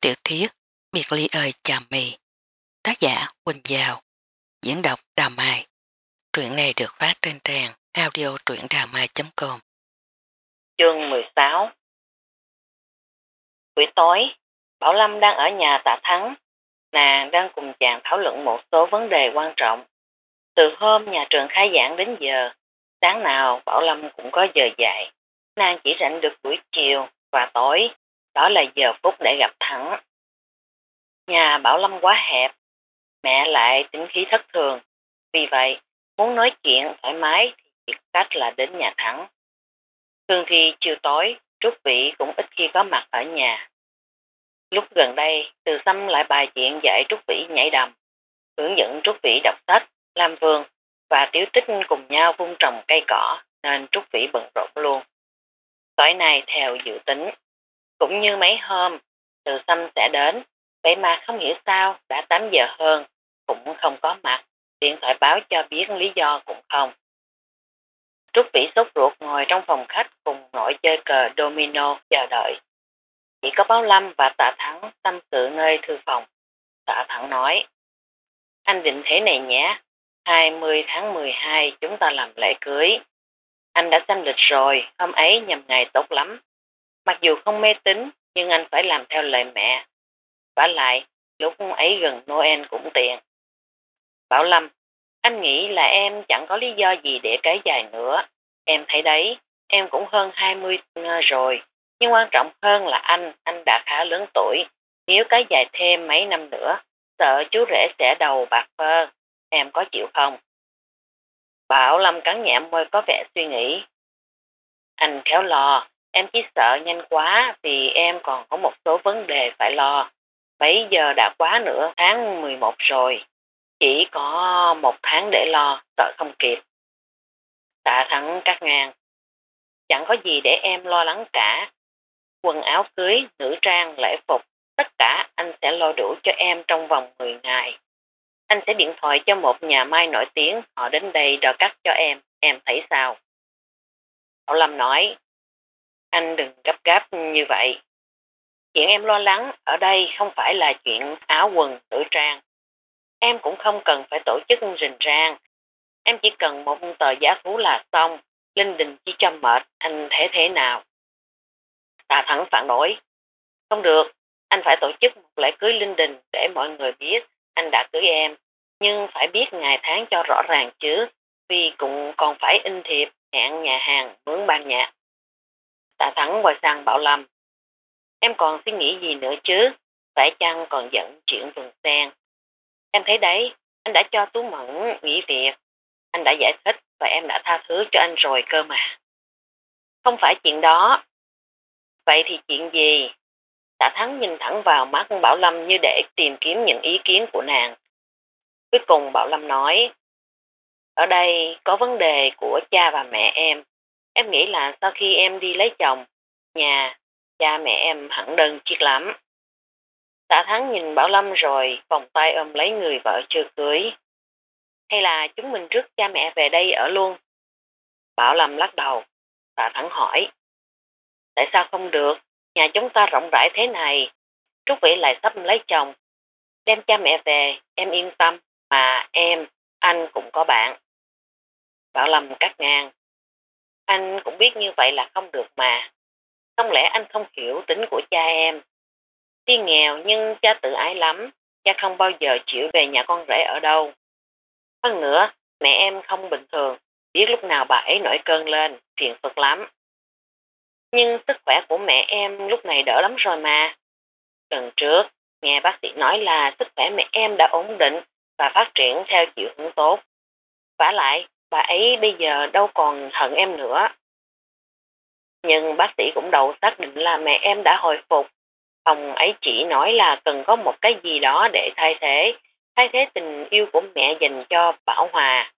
Tiểu thuyết Biệt ly ơi chà mì Tác giả Quỳnh Giao Diễn đọc Đà Mai Truyện này được phát trên trang audio truyệnđàmai.com Chương 16 Buổi tối, Bảo Lâm đang ở nhà tạ thắng. Nàng đang cùng chàng thảo luận một số vấn đề quan trọng. Từ hôm nhà trường khai giảng đến giờ, sáng nào Bảo Lâm cũng có giờ dạy. Nàng chỉ rảnh được buổi chiều và tối, đó là giờ phút để gặp thẳng Nhà Bảo Lâm quá hẹp, mẹ lại tính khí thất thường. Vì vậy, muốn nói chuyện thoải mái thì chỉ cách là đến nhà thẳng Thường thì chiều tối, Trúc Vĩ cũng ít khi có mặt ở nhà. Lúc gần đây, Từ Sâm lại bài chuyện dạy Trúc Vĩ nhảy đầm, hướng dẫn Trúc Vĩ đọc sách, làm vườn và Tiếu Tích cùng nhau vung trồng cây cỏ nên Trúc Vĩ bận rộn luôn. Tối nay theo dự tính, cũng như mấy hôm, Từ xăm sẽ đến, vậy mà không hiểu sao đã 8 giờ hơn, cũng không có mặt, điện thoại báo cho biết lý do cũng không. Trúc Vĩ sốt ruột ngồi trong phòng khách cùng nội chơi cờ domino chờ đợi. Chỉ có Báo Lâm và Tạ Thắng tâm sự nơi thư phòng. Tạ Thắng nói, anh định thế này nhé, 20 tháng 12 chúng ta làm lễ cưới. Anh đã xem lịch rồi, hôm ấy nhằm ngày tốt lắm. Mặc dù không mê tín, nhưng anh phải làm theo lời mẹ. Và lại, lúc ấy gần Noel cũng tiện. Bảo Lâm, anh nghĩ là em chẳng có lý do gì để cái dài nữa. Em thấy đấy, em cũng hơn 20 rồi. Nhưng quan trọng hơn là anh, anh đã khá lớn tuổi. Nếu cái dài thêm mấy năm nữa, sợ chú rể sẽ đầu bạc phơ. Em có chịu không? Bảo Lâm cắn nhẹ môi có vẻ suy nghĩ. Anh khéo lo, em chỉ sợ nhanh quá vì em còn có một số vấn đề phải lo. Bây giờ đã quá nửa tháng 11 rồi, chỉ có một tháng để lo, sợ không kịp. Tạ thắng cắt ngang. Chẳng có gì để em lo lắng cả. Quần áo cưới, nữ trang, lễ phục, tất cả anh sẽ lo đủ cho em trong vòng 10 ngày. Anh sẽ điện thoại cho một nhà mai nổi tiếng, họ đến đây đo cắt cho em, em thấy sao? Cậu Lâm nói, anh đừng gấp gáp như vậy. Chuyện em lo lắng ở đây không phải là chuyện áo quần, nữ trang. Em cũng không cần phải tổ chức rình rang. Em chỉ cần một tờ giá thú là xong. Linh Đình chỉ cho mệt, anh thế thế nào? Tà Thắng phản đối. Không được, anh phải tổ chức một lễ cưới Linh Đình để mọi người biết anh đã cưới em. Nhưng phải biết ngày tháng cho rõ ràng chứ, vì cũng còn phải in thiệp, hẹn nhà hàng, mướn ban nhạc. Tạ Thắng quay sang Bảo Lâm. Em còn suy nghĩ gì nữa chứ? Phải chăng còn dẫn chuyện vườn sen? Em thấy đấy, anh đã cho Tú Mẫn nghỉ việc. Anh đã giải thích và em đã tha thứ cho anh rồi cơ mà. Không phải chuyện đó. Vậy thì chuyện gì? Tạ Thắng nhìn thẳng vào mắt Bảo Lâm như để tìm kiếm những ý kiến của nàng. Cuối cùng Bảo Lâm nói, ở đây có vấn đề của cha và mẹ em. Em nghĩ là sau khi em đi lấy chồng, nhà, cha mẹ em hẳn đơn chiếc lắm. Tạ Thắng nhìn Bảo Lâm rồi vòng tay ôm lấy người vợ chưa cưới. Hay là chúng mình rước cha mẹ về đây ở luôn? Bảo Lâm lắc đầu. Tạ Thắng hỏi. Tại sao không được? Nhà chúng ta rộng rãi thế này. Trúc Vĩ lại sắp lấy chồng. Đem cha mẹ về, em yên tâm. Mà em, anh cũng có bạn. Bảo Lâm cắt ngang. Anh cũng biết như vậy là không được mà. Không lẽ anh không hiểu tính của cha em? Tuy nghèo nhưng cha tự ái lắm, cha không bao giờ chịu về nhà con rể ở đâu. Hơn nữa, mẹ em không bình thường, biết lúc nào bà ấy nổi cơn lên, phiền phức lắm. Nhưng sức khỏe của mẹ em lúc này đỡ lắm rồi mà. Tuần trước, nghe bác sĩ nói là sức khỏe mẹ em đã ổn định và phát triển theo chiều hướng tốt. Và lại, bà ấy bây giờ đâu còn hận em nữa. Nhưng bác sĩ cũng đầu xác định là mẹ em đã hồi phục. Ông ấy chỉ nói là cần có một cái gì đó để thay thế, thay thế tình yêu của mẹ dành cho Bảo Hòa.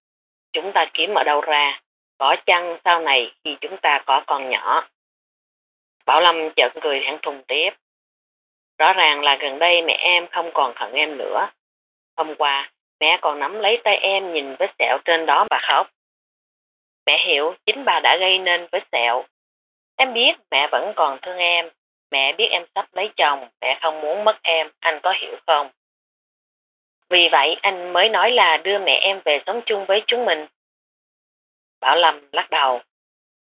Chúng ta kiếm ở đâu ra, có chăng sau này khi chúng ta có con nhỏ. Bảo Lâm chợt cười thẳng thùng tiếp. Rõ ràng là gần đây mẹ em không còn hận em nữa. Hôm qua, mẹ còn nắm lấy tay em nhìn vết sẹo trên đó và khóc. Mẹ hiểu chính bà đã gây nên vết sẹo. Em biết mẹ vẫn còn thương em, Mẹ biết em sắp lấy chồng, mẹ không muốn mất em, anh có hiểu không? Vì vậy anh mới nói là đưa mẹ em về sống chung với chúng mình. Bảo Lâm lắc đầu.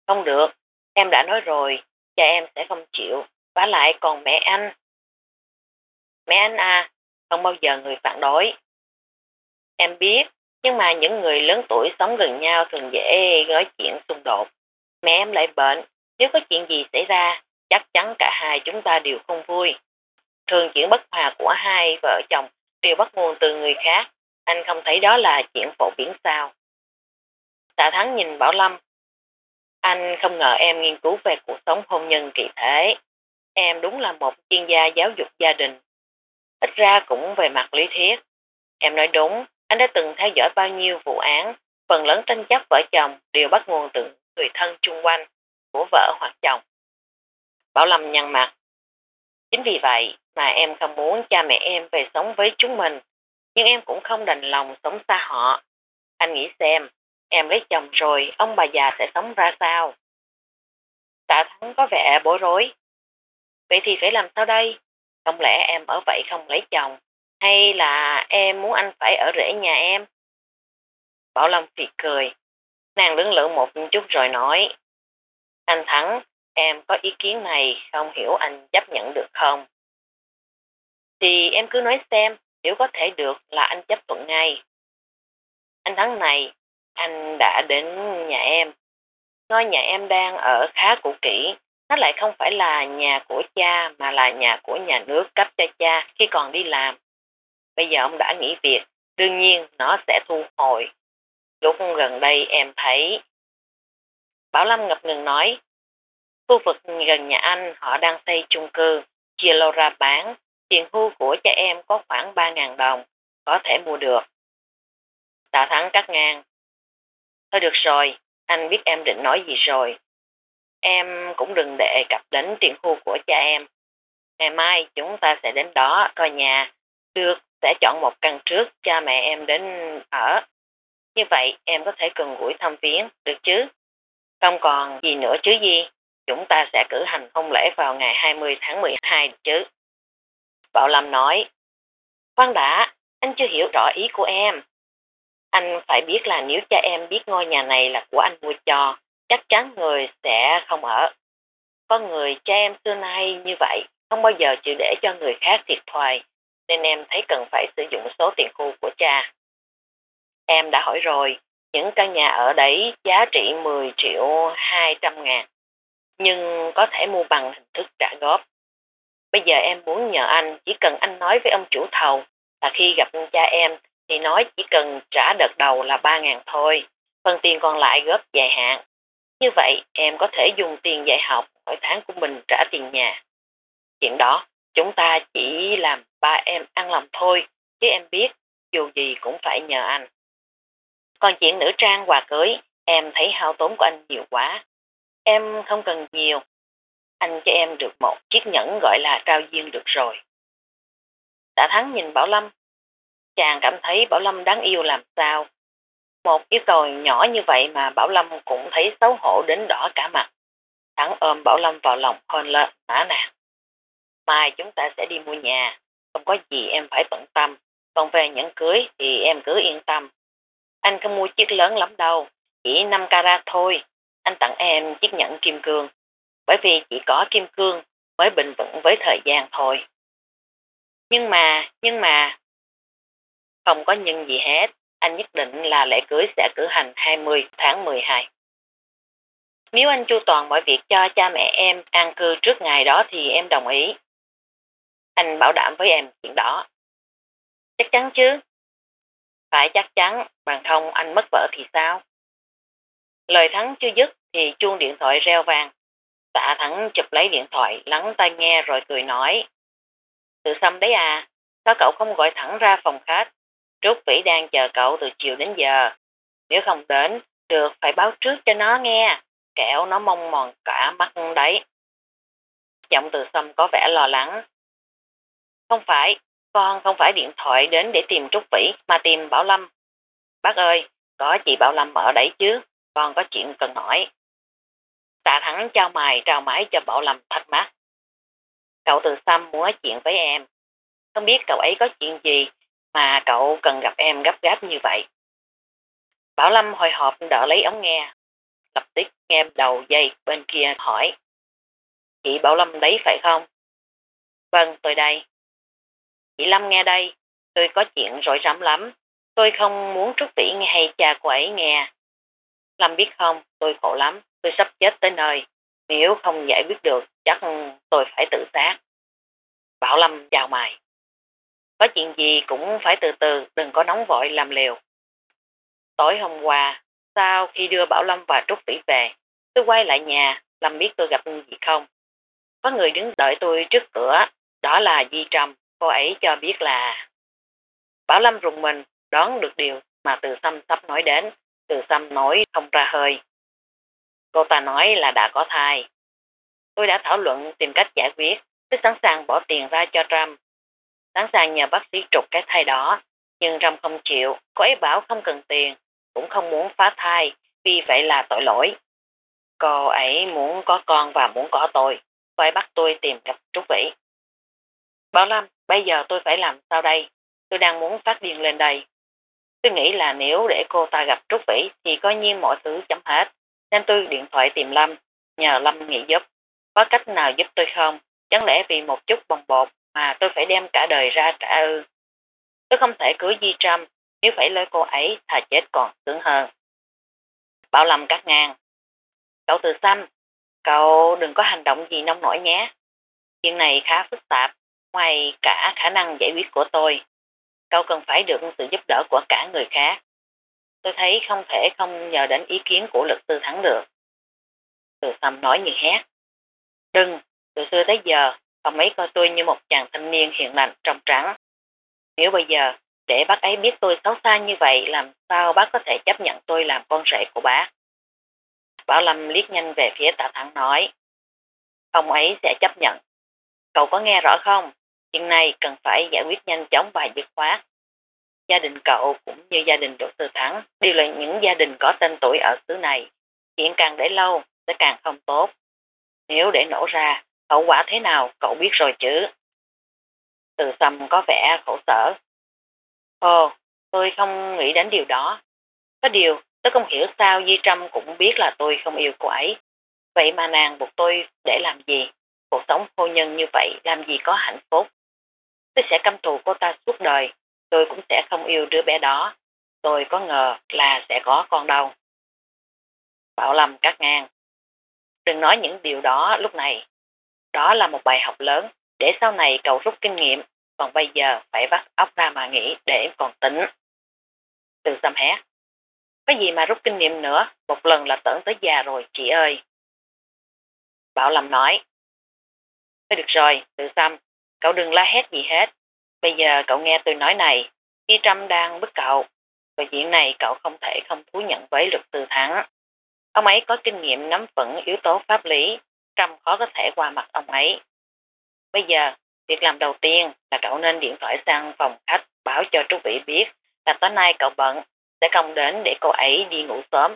Không được, em đã nói rồi, cha em sẽ không chịu, vả lại còn mẹ anh. Mẹ anh à, không bao giờ người phản đối. Em biết, nhưng mà những người lớn tuổi sống gần nhau thường dễ nói chuyện xung đột. Mẹ em lại bệnh, nếu có chuyện gì xảy ra, chắc chắn cả hai chúng ta đều không vui. Thường chuyện bất hòa của hai vợ chồng đều bắt nguồn từ người khác, anh không thấy đó là chuyện phổ biến sao. Tạ Thắng nhìn Bảo Lâm. Anh không ngờ em nghiên cứu về cuộc sống hôn nhân kỳ thể. Em đúng là một chuyên gia giáo dục gia đình. Ít ra cũng về mặt lý thuyết. Em nói đúng, anh đã từng theo dõi bao nhiêu vụ án, phần lớn tranh chấp vợ chồng đều bắt nguồn từ người thân chung quanh, của vợ hoặc chồng. Bảo Lâm nhăn mặt. Chính vì vậy mà em không muốn cha mẹ em về sống với chúng mình, nhưng em cũng không đành lòng sống xa họ. Anh nghĩ xem, em lấy chồng rồi, ông bà già sẽ sống ra sao? Tạ Thắng có vẻ bối rối. Vậy thì phải làm sao đây? Không lẽ em ở vậy không lấy chồng? Hay là em muốn anh phải ở rễ nhà em? Bảo Lâm phì cười. Nàng lưỡng lự một chút rồi nói. Anh Thắng, em có ý kiến này không hiểu anh chấp nhận được không? Thì em cứ nói xem, nếu có thể được là anh chấp thuận ngay. Anh Thắng này, anh đã đến nhà em. Ngôi nhà em đang ở khá cũ kỹ, nó lại không phải là nhà của cha mà là nhà của nhà nước cấp cho cha khi còn đi làm. Bây giờ ông đã nghỉ việc, đương nhiên nó sẽ thu hồi. Lúc gần đây em thấy... Bảo Lâm ngập ngừng nói, khu vực gần nhà anh họ đang xây chung cư, chia lô ra bán, tiền hưu của cha em có khoảng 3.000 đồng, có thể mua được. Tạ Thắng cắt ngang. Thôi được rồi, anh biết em định nói gì rồi. Em cũng đừng đề cập đến tiền khu của cha em. Ngày mai chúng ta sẽ đến đó coi nhà. Được, sẽ chọn một căn trước cha mẹ em đến ở. Như vậy em có thể cần gũi thăm viếng, được chứ? Không còn gì nữa chứ gì? Chúng ta sẽ cử hành hôn lễ vào ngày 20 tháng 12 chứ. Bảo Lâm nói, khoan đã, anh chưa hiểu rõ ý của em. Anh phải biết là nếu cha em biết ngôi nhà này là của anh mua cho, chắc chắn người sẽ không ở. Có người cha em xưa nay như vậy, không bao giờ chịu để cho người khác thiệt thòi, nên em thấy cần phải sử dụng số tiền khu của cha. Em đã hỏi rồi, những căn nhà ở đấy giá trị 10 triệu 200 ngàn, nhưng có thể mua bằng hình thức trả góp. Bây giờ em muốn nhờ anh, chỉ cần anh nói với ông chủ thầu là khi gặp cha em thì nói chỉ cần trả đợt đầu là 3 ngàn thôi, phần tiền còn lại góp dài hạn. Như vậy em có thể dùng tiền dạy học mỗi tháng của mình trả tiền nhà. Chuyện đó chúng ta chỉ làm ba em ăn lòng thôi, chứ em biết dù gì cũng phải nhờ anh. Còn chuyện nữ trang quà cưới, em thấy hao tốn của anh nhiều quá. Em không cần nhiều. Anh cho em được một chiếc nhẫn gọi là trao duyên được rồi. Tạ Thắng nhìn Bảo Lâm. Chàng cảm thấy Bảo Lâm đáng yêu làm sao. Một yêu cầu nhỏ như vậy mà Bảo Lâm cũng thấy xấu hổ đến đỏ cả mặt. Thắng ôm Bảo Lâm vào lòng hôn lên, nã nàng. Mai chúng ta sẽ đi mua nhà, không có gì em phải bận tâm. Còn về nhẫn cưới thì em cứ yên tâm. Anh không mua chiếc lớn lắm đâu, chỉ 5 carat thôi. Anh tặng em chiếc nhẫn kim cương, bởi vì chỉ có kim cương mới bình vững với thời gian thôi. Nhưng mà, nhưng mà, không có nhân gì hết, anh nhất định là lễ cưới sẽ cử hành 20 tháng 12. Nếu anh chu toàn mọi việc cho cha mẹ em an cư trước ngày đó thì em đồng ý. Anh bảo đảm với em chuyện đó. Chắc chắn chứ? Phải chắc chắn, bằng không anh mất vợ thì sao? Lời thắng chưa dứt thì chuông điện thoại reo vàng. Tạ thắng chụp lấy điện thoại, lắng tai nghe rồi cười nói. Tự xăm đấy à, sao cậu không gọi thẳng ra phòng khách? Trúc Vĩ đang chờ cậu từ chiều đến giờ. Nếu không đến, được phải báo trước cho nó nghe, kẹo nó mong mòn cả mắt đấy. Giọng từ xăm có vẻ lo lắng. Không phải, con không phải điện thoại đến để tìm Trúc Vĩ mà tìm Bảo Lâm. Bác ơi, có chị Bảo Lâm ở đấy chứ, con có chuyện cần hỏi. Tạ thắng trao mài trao mái cho Bảo Lâm thắc mắc. cậu từ xăm muốn nói chuyện với em. Không biết cậu ấy có chuyện gì mà cậu cần gặp em gấp gáp như vậy. Bảo Lâm hồi hộp đỡ lấy ống nghe, lập tức nghe đầu dây bên kia hỏi. Chị Bảo Lâm đấy phải không? Vâng, tôi đây. Chị Lâm nghe đây, tôi có chuyện rối rắm lắm. Tôi không muốn Trúc Tỷ nghe hay cha cô ấy nghe. Lâm biết không, tôi khổ lắm, tôi sắp chết tới nơi. Nếu không giải quyết được, chắc tôi phải tự sát. Bảo Lâm chào mày. Có chuyện gì cũng phải từ từ, đừng có nóng vội làm liều. Tối hôm qua, sau khi đưa Bảo Lâm và Trúc Tỷ về, tôi quay lại nhà, Lâm biết tôi gặp gì không. Có người đứng đợi tôi trước cửa, đó là Di Trâm, cô ấy cho biết là... Bảo Lâm rùng mình, đoán được điều mà từ xăm sắp nói đến, từ xăm nói không ra hơi. Cô ta nói là đã có thai. Tôi đã thảo luận tìm cách giải quyết, tôi sẵn sàng bỏ tiền ra cho Trâm. Sẵn sàng nhờ bác sĩ trục cái thai đó, nhưng Trâm không chịu, cô ấy bảo không cần tiền, cũng không muốn phá thai, vì vậy là tội lỗi. Cô ấy muốn có con và muốn có tôi, phải bắt tôi tìm gặp Trúc Vĩ. Bảo Lâm, bây giờ tôi phải làm sao đây? Tôi đang muốn phát điên lên đây. Tôi nghĩ là nếu để cô ta gặp Trúc Vĩ thì coi như mọi thứ chấm hết. Nên tôi điện thoại tìm Lâm, nhờ Lâm nghĩ giúp. Có cách nào giúp tôi không? Chẳng lẽ vì một chút bồng bột mà tôi phải đem cả đời ra trả ư? Tôi không thể cưới Di Trâm, nếu phải lấy cô ấy thà chết còn sướng hơn. Bảo Lâm cắt ngang. Cậu từ xăm, cậu đừng có hành động gì nông nổi nhé. Chuyện này khá phức tạp, ngoài cả khả năng giải quyết của tôi. Cậu cần phải được sự giúp đỡ của cả người khác. Tôi thấy không thể không nhờ đến ý kiến của luật sư thắng được. Từ xăm nói như hét. Đừng, từ xưa tới giờ, ông ấy coi tôi như một chàng thanh niên hiền lành trong trắng. Nếu bây giờ để bác ấy biết tôi xấu xa như vậy làm sao bác có thể chấp nhận tôi làm con rể của bác. Bảo Lâm liếc nhanh về phía Tạ Thắng nói. Ông ấy sẽ chấp nhận. Cậu có nghe rõ không? Chuyện này cần phải giải quyết nhanh chóng và dứt khoát. Gia đình cậu cũng như gia đình luật sư Thắng đều là những gia đình có tên tuổi ở xứ này. Chuyện càng để lâu sẽ càng không tốt. Nếu để nổ ra, hậu quả thế nào cậu biết rồi chứ. Từ sầm có vẻ khổ sở. Ồ, tôi không nghĩ đến điều đó. Có điều, tôi không hiểu sao Di Trâm cũng biết là tôi không yêu cô ấy. Vậy mà nàng buộc tôi để làm gì? Cuộc sống hôn nhân như vậy làm gì có hạnh phúc? Tôi sẽ căm thù cô ta suốt đời, tôi cũng sẽ không yêu đứa bé đó. Tôi có ngờ là sẽ có con đâu. Bảo Lâm cắt ngang. Đừng nói những điều đó lúc này. Đó là một bài học lớn, để sau này cậu rút kinh nghiệm, còn bây giờ phải vắt óc ra mà nghĩ để còn tính. Từ xăm hét. Có gì mà rút kinh nghiệm nữa, một lần là tưởng tới già rồi chị ơi. Bảo Lâm nói. Thôi được rồi, từ xăm, cậu đừng la hét gì hết. Bây giờ cậu nghe tôi nói này, khi Trâm đang bức cậu, và chuyện này cậu không thể không thú nhận với luật sư thắng. Ông ấy có kinh nghiệm nắm vững yếu tố pháp lý, Trâm khó có thể qua mặt ông ấy. Bây giờ, việc làm đầu tiên là cậu nên điện thoại sang phòng khách báo cho Trúc Vĩ biết là tối nay cậu bận, sẽ không đến để cô ấy đi ngủ sớm.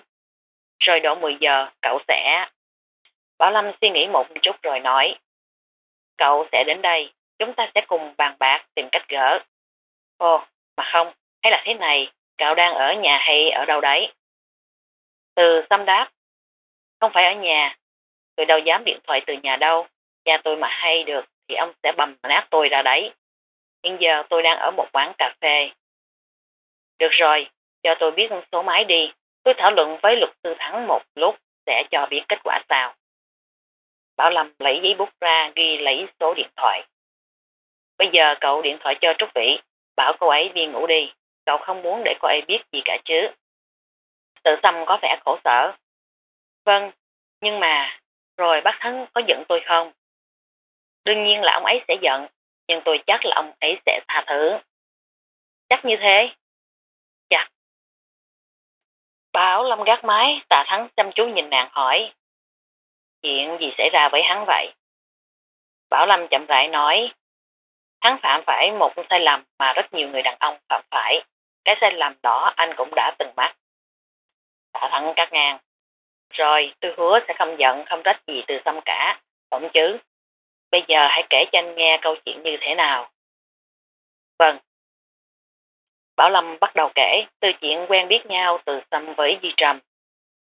Rồi độ 10 giờ cậu sẽ... Bảo Lâm suy nghĩ một chút rồi nói. Cậu sẽ đến đây, chúng ta sẽ cùng bàn bạc tìm cách gỡ. Ồ, mà không, hay là thế này, cậu đang ở nhà hay ở đâu đấy? Từ xăm đáp. Không phải ở nhà, tôi đâu dám điện thoại từ nhà đâu, cha tôi mà hay được thì ông sẽ bầm nát tôi ra đấy. Hiện giờ tôi đang ở một quán cà phê. Được rồi, cho tôi biết số máy đi, tôi thảo luận với luật sư Thắng một lúc sẽ cho biết kết quả sao. Bảo Lâm lấy giấy bút ra ghi lấy số điện thoại. Bây giờ cậu điện thoại cho Trúc Vĩ, bảo cô ấy đi ngủ đi, cậu không muốn để cô ấy biết gì cả chứ. Tự tâm có vẻ khổ sở. Vâng, nhưng mà, rồi bác Thắng có giận tôi không? Đương nhiên là ông ấy sẽ giận, nhưng tôi chắc là ông ấy sẽ tha thứ. Chắc như thế. Chắc. Bảo Lâm gác máy, Tà Thắng chăm chú nhìn nàng hỏi. Chuyện gì xảy ra với hắn vậy? Bảo Lâm chậm rãi nói. Hắn phạm phải một sai lầm mà rất nhiều người đàn ông phạm phải. Cái sai lầm đó anh cũng đã từng mắc. Tạ Thắng cắt ngang. Rồi, tôi hứa sẽ không giận, không trách gì từ xâm cả. Tổng chứ. bây giờ hãy kể cho anh nghe câu chuyện như thế nào. Vâng. Bảo Lâm bắt đầu kể từ chuyện quen biết nhau từ Sâm với Di Trâm.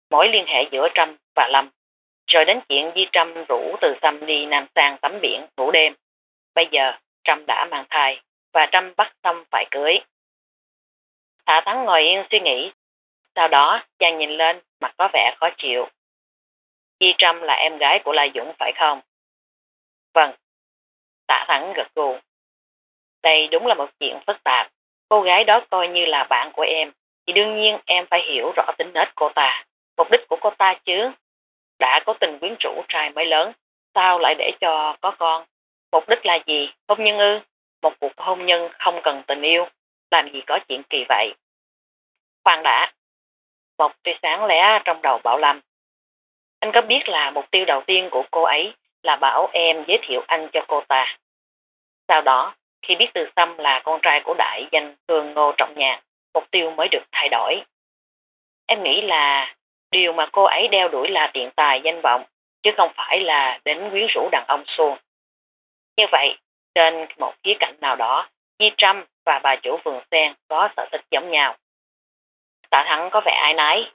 Mối liên hệ giữa Trâm và Lâm. Rồi đến chuyện Di Trâm rủ từ Sâm đi Nam Sang tắm biển ngủ đêm. Bây giờ Trâm đã mang thai và Trâm bắt xong phải cưới. Hạ Thắng ngồi yên suy nghĩ. Sau đó chàng nhìn lên, mặt có vẻ khó chịu. Di Trâm là em gái của La Dũng phải không? Vâng. Tạ Thắng gật gù. Đây đúng là một chuyện phức tạp. Cô gái đó coi như là bạn của em. Thì đương nhiên em phải hiểu rõ tính nết cô ta. Mục đích của cô ta chứ. Đã có tình quyến rũ trai mới lớn. Sao lại để cho có con? Mục đích là gì? Hôn nhân ư? Một cuộc hôn nhân không cần tình yêu. Làm gì có chuyện kỳ vậy? Khoan đã. Một tia sáng lẻ trong đầu Bảo Lâm. Anh có biết là mục tiêu đầu tiên của cô ấy là bảo em giới thiệu anh cho cô ta. Sau đó, khi biết Từ Sâm là con trai của đại danh Hương Ngô Trọng Nhạc, mục tiêu mới được thay đổi. Em nghĩ là điều mà cô ấy đeo đuổi là tiền tài danh vọng, chứ không phải là đến quyến rũ đàn ông xuông. Như vậy, trên một khía cạnh nào đó, Di Trâm và bà chủ vườn sen có sở thích giống nhau. Tạ Thắng có vẻ ai nấy.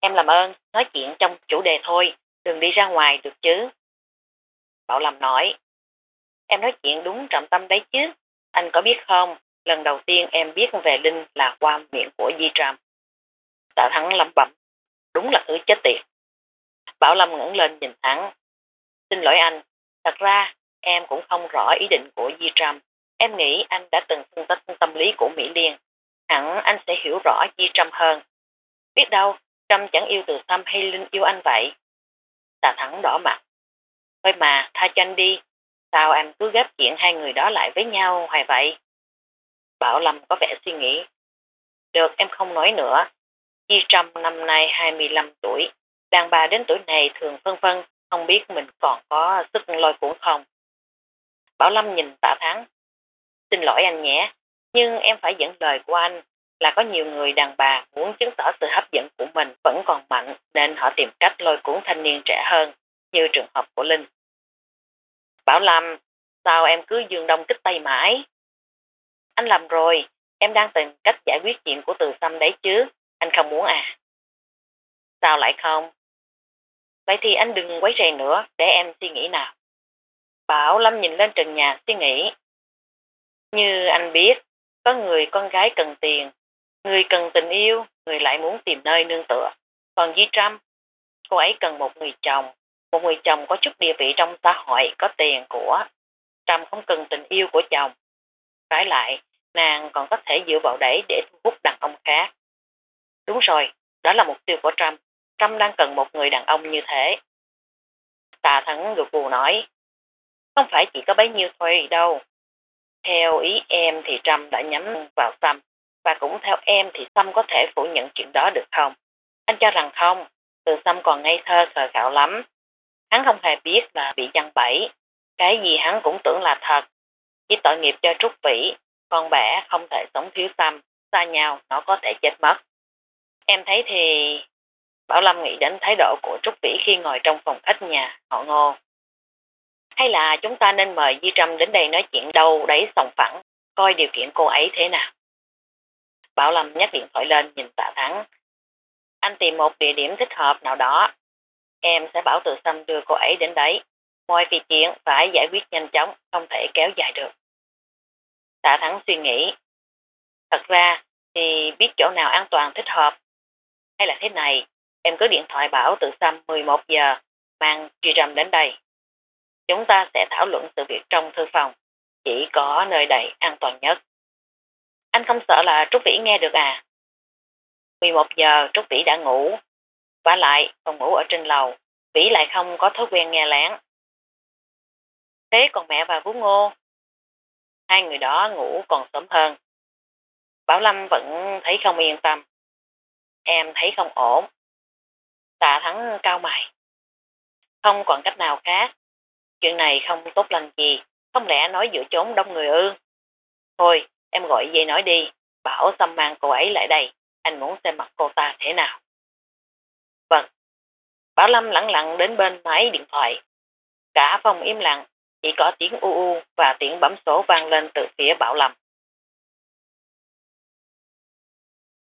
Em làm ơn, nói chuyện trong chủ đề thôi, đừng đi ra ngoài được chứ. Bảo Lâm nói, em nói chuyện đúng trọng tâm đấy chứ, anh có biết không, lần đầu tiên em biết về Linh là qua miệng của Di Trâm. Tạ Thắng lâm bẩm, đúng là thứ chết tiệt. Bảo Lâm ngẩng lên nhìn Thắng. Xin lỗi anh, thật ra em cũng không rõ ý định của Di Trâm. Em nghĩ anh đã từng phân tích tâm lý của Mỹ Liên. Hẳn anh sẽ hiểu rõ Di Trâm hơn. Biết đâu, Trâm chẳng yêu từ Tâm hay Linh yêu anh vậy. tà thẳng đỏ mặt. Thôi mà, tha cho anh đi. Sao em cứ ghép chuyện hai người đó lại với nhau hoài vậy? Bảo Lâm có vẻ suy nghĩ. Được, em không nói nữa. Di Trâm năm nay 25 tuổi. Đàn bà đến tuổi này thường phân vân, không biết mình còn có sức lôi cuốn không. Bảo Lâm nhìn tạ thắng. Xin lỗi anh nhé, nhưng em phải dẫn lời của anh là có nhiều người đàn bà muốn chứng tỏ sự hấp dẫn của mình vẫn còn mạnh nên họ tìm cách lôi cuốn thanh niên trẻ hơn, như trường hợp của Linh. Bảo Lâm, sao em cứ dương đông kích tay mãi? Anh làm rồi, em đang tìm cách giải quyết chuyện của từ xăm đấy chứ, anh không muốn à? Sao lại không? Vậy thì anh đừng quấy rầy nữa, để em suy nghĩ nào. Bảo Lâm nhìn lên trần nhà suy nghĩ. Như anh biết, có người con gái cần tiền, người cần tình yêu, người lại muốn tìm nơi nương tựa. Còn Di Trâm, cô ấy cần một người chồng, một người chồng có chút địa vị trong xã hội, có tiền của. Trâm không cần tình yêu của chồng. Trái lại, nàng còn có thể dựa vào đấy để thu hút đàn ông khác. Đúng rồi, đó là mục tiêu của Trâm. Trâm đang cần một người đàn ông như thế. Tà thắng gục gù nói, không phải chỉ có bấy nhiêu thôi đâu. Theo ý em thì Trâm đã nhắm vào Sâm, và cũng theo em thì Sâm có thể phủ nhận chuyện đó được không? Anh cho rằng không, từ Sâm còn ngây thơ khờ khạo lắm. Hắn không hề biết là bị giăng bẫy, cái gì hắn cũng tưởng là thật. Chỉ tội nghiệp cho Trúc Vĩ, con bẻ không thể sống thiếu Sâm, xa nhau nó có thể chết mất. Em thấy thì... Bảo Lâm nghĩ đến thái độ của Trúc Vĩ khi ngồi trong phòng khách nhà họ ngô. Hay là chúng ta nên mời Di Trâm đến đây nói chuyện đâu đấy sòng phẳng, coi điều kiện cô ấy thế nào. Bảo Lâm nhắc điện thoại lên nhìn tạ thắng. Anh tìm một địa điểm thích hợp nào đó. Em sẽ bảo từ Sâm đưa cô ấy đến đấy. Mọi việc chuyện phải giải quyết nhanh chóng, không thể kéo dài được. Tạ thắng suy nghĩ. Thật ra thì biết chỗ nào an toàn thích hợp. Hay là thế này, em cứ điện thoại bảo từ Sâm 11 giờ, mang Duy Trâm đến đây. Chúng ta sẽ thảo luận sự việc trong thư phòng. Chỉ có nơi đây an toàn nhất. Anh không sợ là Trúc Vĩ nghe được à? 11 giờ Trúc Vĩ đã ngủ. Và lại, còn ngủ ở trên lầu, Vĩ lại không có thói quen nghe lén. Thế còn mẹ và Vũ Ngô? Hai người đó ngủ còn sớm hơn. Bảo Lâm vẫn thấy không yên tâm. Em thấy không ổn. Tạ thắng cao mày. Không còn cách nào khác. Chuyện này không tốt lành gì, không lẽ nói giữa chốn đông người ư? Thôi, em gọi dây nói đi, bảo xâm mang cô ấy lại đây, anh muốn xem mặt cô ta thế nào. Vâng. Bảo Lâm lặng lặng đến bên máy điện thoại. Cả phòng im lặng, chỉ có tiếng u u và tiếng bấm số vang lên từ phía Bảo Lâm.